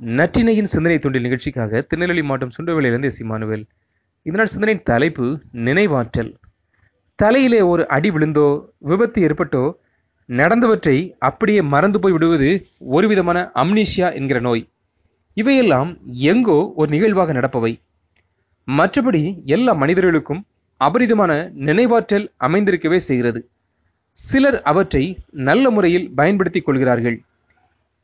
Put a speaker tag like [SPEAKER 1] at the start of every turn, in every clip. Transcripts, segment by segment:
[SPEAKER 1] நற்றினையின் சிந்தனை தொண்டில் நிகழ்ச்சிக்காக திருநெல்வேலி மாவட்டம் சுண்டவேலியிலிருந்து எஸ். இமானுவேல். இதனால் சிந்தனையின் தலைப்பு நினைவாற்றல். தலையிலே ஒரு அடி விழுந்தோ விபத்து ஏற்பட்டோ நடந்தவற்றை அப்படியே மறந்து போய் விடுவது ஒரு விதமான அம்னீஷியா என்கிற நோய். இவையெல்லாம் எங்கோ ஒரு நிகழ்வாக நடப்பவை. மற்றபடி எல்லா மனிதர்களுக்கும் அபரிதமான நினைவாற்றல் அமைந்திருக்கவே செய்கிறது. சிலர் அவற்றை நல்ல முறையில் பயன்படுத்திக் கொள்கிறார்கள்.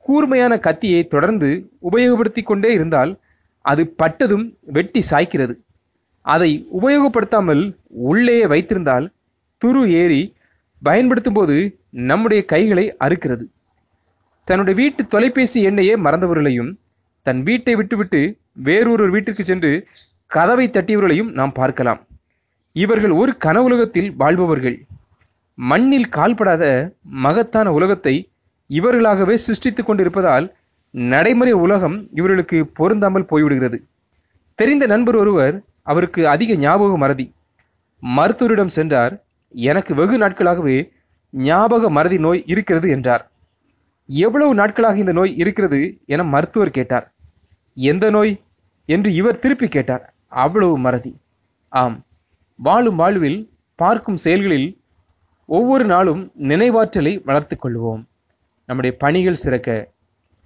[SPEAKER 1] கூர்மையான கத்தியை தொடர்ந்து உபயோகப்படுத்தி கொண்டே இருந்தால் அது பட்டதும் வெட்டி சாய்க்கிறது. அதை உபயோகப்படுத்தாமல் உள்ளே வைத்திருந்தால் துரு ஏறி பயன்படுத்தும் போது நம்முடைய கைகளை அறுக்கிறது. தன்னுடைய வீட்டு தொலைபேசி எண்ணையே மறந்தவர்களையும் தன் வீட்டை விட்டுவிட்டு வேறொரு வீட்டிற்கு சென்று கதவை தட்டியவர்களையும் நாம் பார்க்கலாம். இவர்கள் ஒரு கனவுலகத்தில் வாழ்பவர்கள். மண்ணில் கால்படாத மகத்தான உலகத்தை இவர்களாகவே சிருஷ்டித்துக் கொண்டிருப்பதால் நடைமுறை உலகம் இவர்களுக்கு பொருந்தாமல் போய்விடுகிறது. தெரிந்த நண்பர் ஒருவர் அவருக்கு அதிக ஞாபக மறதி. மருத்துவரிடம் சென்றார் எனக்கு வெகு நாட்களாகவே ஞாபக மறதி நோய் இருக்கிறது என்றார். எவ்வளவு நாட்களாக இந்த நோய் இருக்கிறது? என மருத்துவர் கேட்டார். எந்த நோய்? என்று இவர் திருப்பி கேட்டார். அவ்வளவு மறதி. ஆம் வாழும் வாழ்வில் பார்க்கும் செயல்களில் ஒவ்வொரு நாளும் நினைவாற்றலை வளர்த்துக் கொள்வோம். நம்முடைய பணிகள் சிறக்க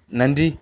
[SPEAKER 1] நன்றி.